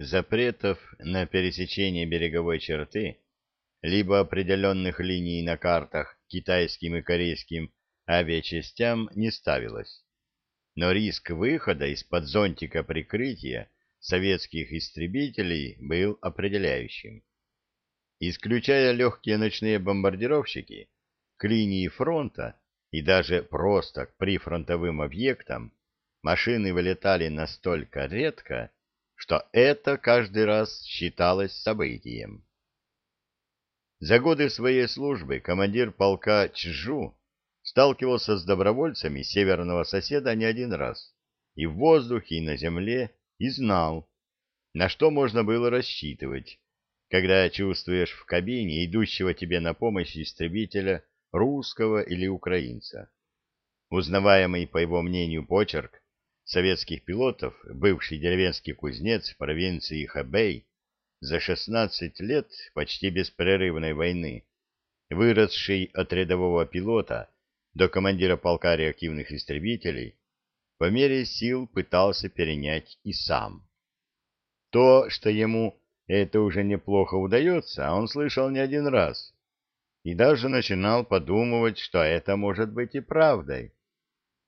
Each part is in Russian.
Запретов на пересечение береговой черты, либо определенных линий на картах китайским и корейским авиачастям не ставилось. Но риск выхода из-под зонтика прикрытия советских истребителей был определяющим. Исключая легкие ночные бомбардировщики, к линии фронта и даже просто к прифронтовым объектам машины вылетали настолько редко, что это каждый раз считалось событием. За годы своей службы командир полка Чжу сталкивался с добровольцами северного соседа не один раз, и в воздухе, и на земле, и знал, на что можно было рассчитывать, когда чувствуешь в кабине идущего тебе на помощь истребителя русского или украинца. Узнаваемый, по его мнению, почерк советских пилотов, бывший деревенский кузнец в провинции Хэбэй, за 16 лет почти беспрерывной войны, выросший от рядового пилота до командира полка реактивных истребителей, по мере сил пытался перенять и сам. То, что ему это уже неплохо удается, он слышал не один раз, и даже начинал подумывать, что это может быть и правдой.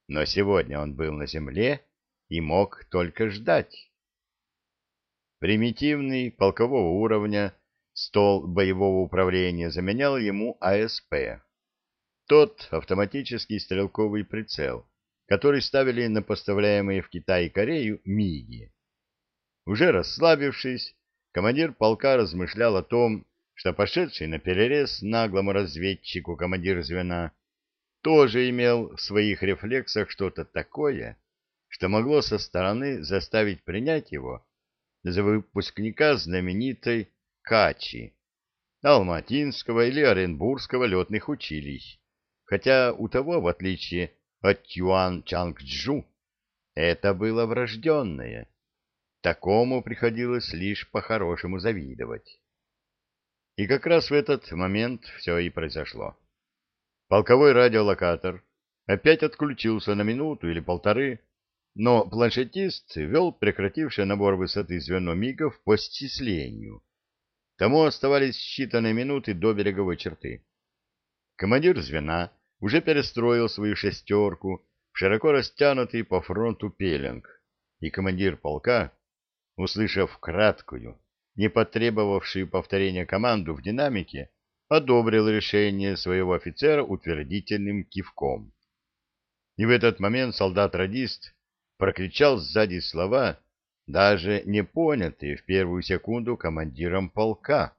Но сегодня он был на земле и мог только ждать. Примитивный полкового уровня стол боевого управления заменял ему АСП. Тот автоматический стрелковый прицел, который ставили на поставляемые в Китай и Корею МИГи. Уже расслабившись, командир полка размышлял о том, что пошедший на перерез наглому разведчику командир звена тоже имел в своих рефлексах что-то такое, что могло со стороны заставить принять его за выпускника знаменитой Качи, Алматинского или Оренбургского летных училищ, хотя у того, в отличие от Тюан Чангджу, это было врожденное. Такому приходилось лишь по-хорошему завидовать. И как раз в этот момент все и произошло. Полковой радиолокатор опять отключился на минуту или полторы, но планшетист вел прекративший набор высоты звено мигов по стислению. Тому оставались считанные минуты до береговой черты. Командир звена уже перестроил свою шестерку в широко растянутый по фронту пеленг, и командир полка, услышав краткую, не потребовавшую повторения команду в динамике, одобрил решение своего офицера утвердительным кивком. И в этот момент солдат-радист прокричал сзади слова, даже не понятые в первую секунду командиром полка.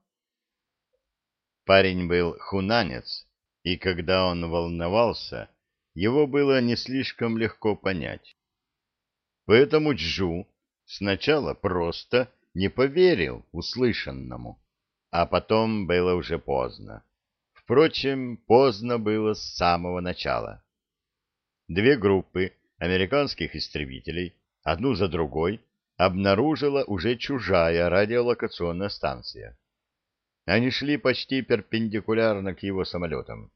Парень был хунанец, и когда он волновался, его было не слишком легко понять. Поэтому Джу сначала просто не поверил услышанному, а потом было уже поздно. Впрочем, поздно было с самого начала. Две группы американских истребителей, одну за другой, обнаружила уже чужая радиолокационная станция. Они шли почти перпендикулярно к его самолетам.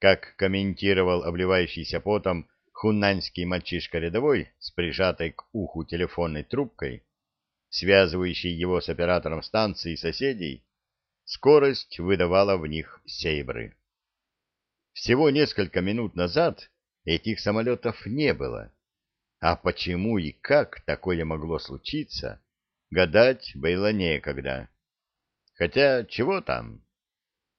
Как комментировал обливающийся потом хунаньский мальчишка рядовой с прижатой к уху телефонной трубкой, связывающей его с оператором станции соседей, скорость выдавала в них сейбры. Всего несколько минут назад этих самолетов не было. А почему и как такое могло случиться, гадать было некогда. Хотя, чего там?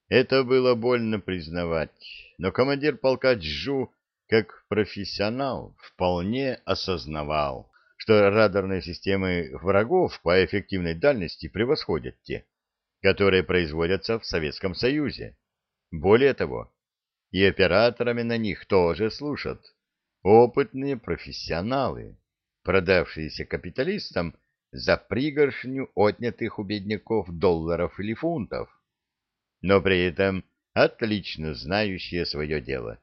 Это было больно признавать, но командир полка Джу, как профессионал, вполне осознавал, что радарные системы врагов по эффективной дальности превосходят те, которые производятся в Советском Союзе. Более того, и операторами на них тоже служат опытные профессионалы, продавшиеся капиталистам за пригоршню отнятых у бедняков долларов или фунтов, но при этом отлично знающие свое дело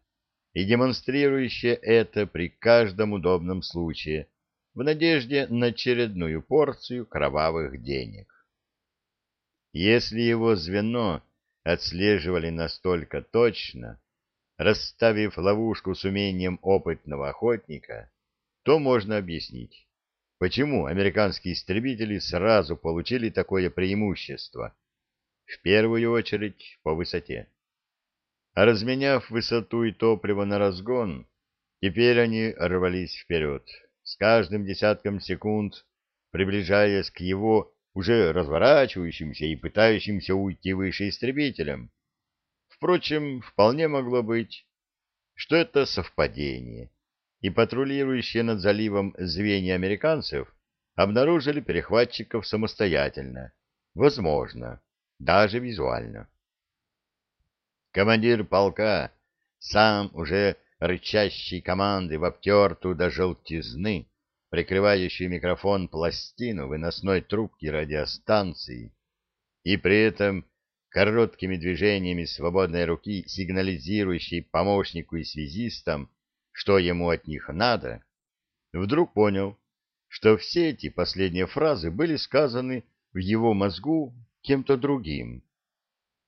и демонстрирующие это при каждом удобном случае в надежде на очередную порцию кровавых денег. Если его звено отслеживали настолько точно, расставив ловушку с умением опытного охотника, то можно объяснить, почему американские истребители сразу получили такое преимущество. В первую очередь по высоте. А разменяв высоту и топливо на разгон, теперь они рвались вперед, с каждым десятком секунд приближаясь к его уже разворачивающимся и пытающимся уйти выше истребителям. Впрочем, вполне могло быть, что это совпадение, и патрулирующие над заливом звенья американцев обнаружили перехватчиков самостоятельно, возможно, даже визуально. Командир полка, сам уже рычащий команды в обтертую до желтизны, прикрывающую микрофон пластину выносной трубки радиостанции, и при этом короткими движениями свободной руки сигнализирующей помощнику и связистам, что ему от них надо, вдруг понял, что все эти последние фразы были сказаны в его мозгу кем-то другим,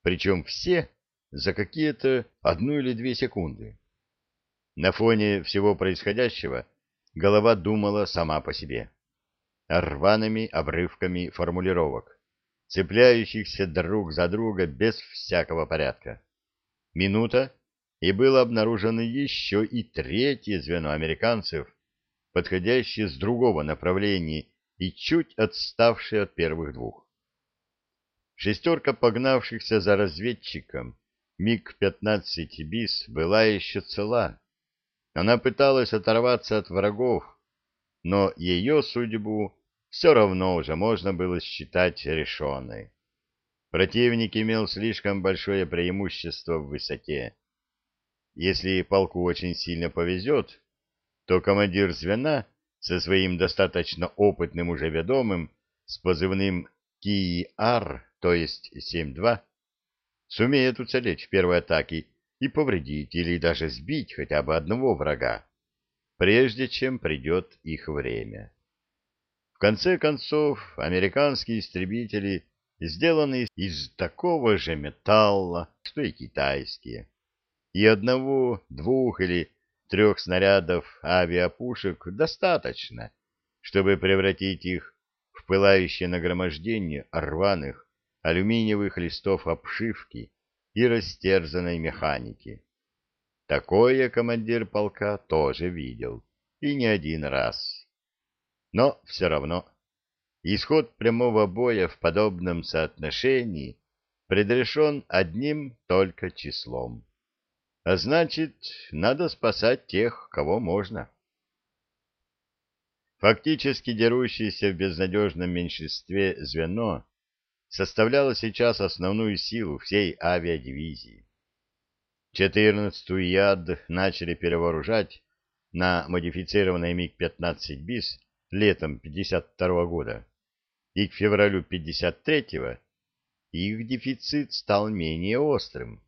причем все за какие-то одну или две секунды. На фоне всего происходящего голова думала сама по себе, рваными обрывками формулировок, цепляющихся друг за друга без всякого порядка. Минута, и было обнаружено еще и третье звено американцев, подходящее с другого направления и чуть отставшее от первых двух. Шестерка погнавшихся за разведчиком МиГ-15 БИС была еще цела, она пыталась оторваться от врагов, но ее судьбу все равно уже можно было считать решенной. Противник имел слишком большое преимущество в высоте. Если полку очень сильно повезет, то командир звена со своим достаточно опытным уже ведомым с позывным КИАР, то есть 7-2, сумеет уцелеть в первой атаке и повредить или даже сбить хотя бы одного врага, прежде чем придет их время. В конце концов, американские истребители сделаны из такого же металла, что и китайские, и одного, двух или трех снарядов авиапушек достаточно, чтобы превратить их в пылающее нагромождение рваных алюминиевых листов обшивки, и растерзанной механики. Такое командир полка тоже видел, и не один раз. Но все равно исход прямого боя в подобном соотношении предрешен одним только числом. А значит, надо спасать тех, кого можно. Фактически дерущееся в безнадежном меньшинстве звено составляла сейчас основную силу всей авиадивизии. 14-ю ЯД начали перевооружать на модифицированный МиГ-15 БИС летом 52 года, и к февралю 53-го их дефицит стал менее острым.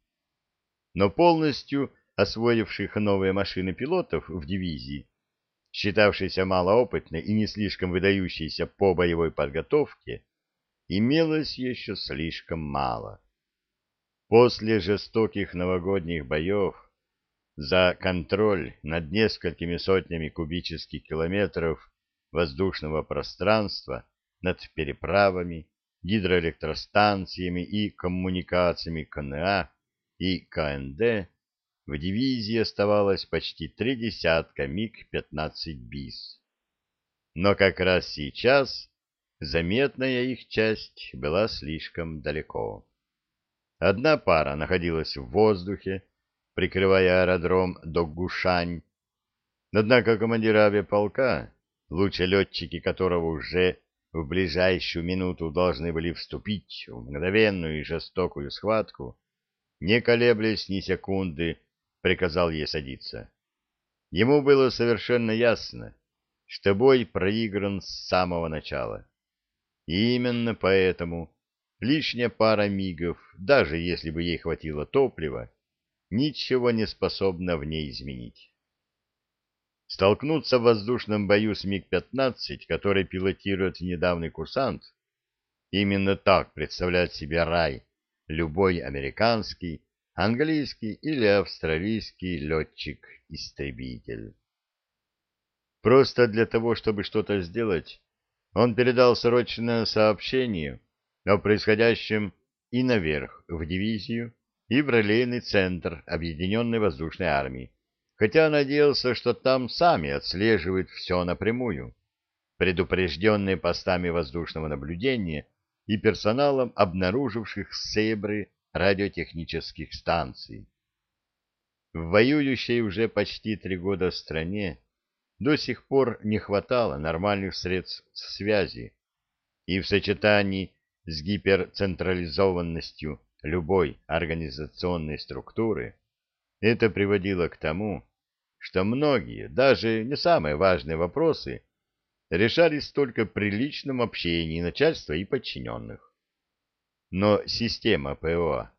Но полностью освоивших новые машины пилотов в дивизии, считавшейся малоопытной и не слишком выдающейся по боевой подготовке, имелось еще слишком мало. После жестоких новогодних боев за контроль над несколькими сотнями кубических километров воздушного пространства над переправами, гидроэлектростанциями и коммуникациями КНА и КНД в дивизии оставалось почти три десятка МиГ-15 БИС. Но как раз сейчас заметная их часть была слишком далеко. Одна пара находилась в воздухе, прикрывая аэродром Догушань. Однако командир авиаполка, лучшие летчики которого уже в ближайшую минуту должны были вступить в мгновенную и жестокую схватку, не колеблясь ни секунды, приказал ей садиться. Ему было совершенно ясно, что бой проигран с самого начала. И именно поэтому лишняя пара мигов, даже если бы ей хватило топлива, ничего не способна в ней изменить. Столкнуться в воздушном бою с МиГ-15, который пилотирует недавний курсант, именно так представляет себе рай любой американский, английский или австралийский летчик-истребитель. Просто для того, чтобы что-то сделать, он передал срочное сообщение о происходящем и наверх, в дивизию, и в релейный центр Объединенной воздушной армии, хотя надеялся, что там сами отслеживают все напрямую, предупрежденные постами воздушного наблюдения и персоналом обнаруживших сейбры радиотехнических станций. В воюющей уже почти три года стране до сих пор не хватало нормальных средств связи, и в сочетании с гиперцентрализованностью любой организационной структуры это приводило к тому, что многие, даже не самые важные вопросы, решались только при личном общении начальства и подчиненных. Но система ПО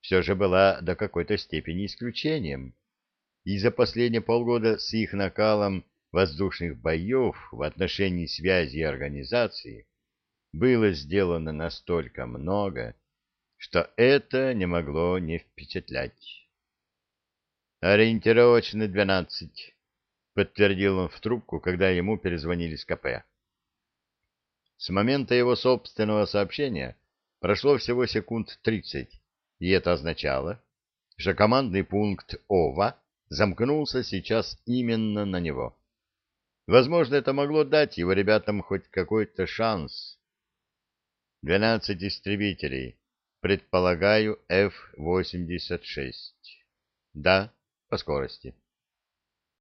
все же была до какой-то степени исключением, и за последние полгода с их накалом воздушных боев в отношении связи и организации было сделано настолько много, что это не могло не впечатлять. «Ориентировочно двенадцать», — подтвердил он в трубку, когда ему перезвонили с КП. С момента его собственного сообщения прошло всего секунд тридцать, и это означало, что командный пункт ОВА замкнулся сейчас именно на него. Возможно, это могло дать его ребятам хоть какой-то шанс. Двенадцать истребителей. Предполагаю, F-86. Да, по скорости.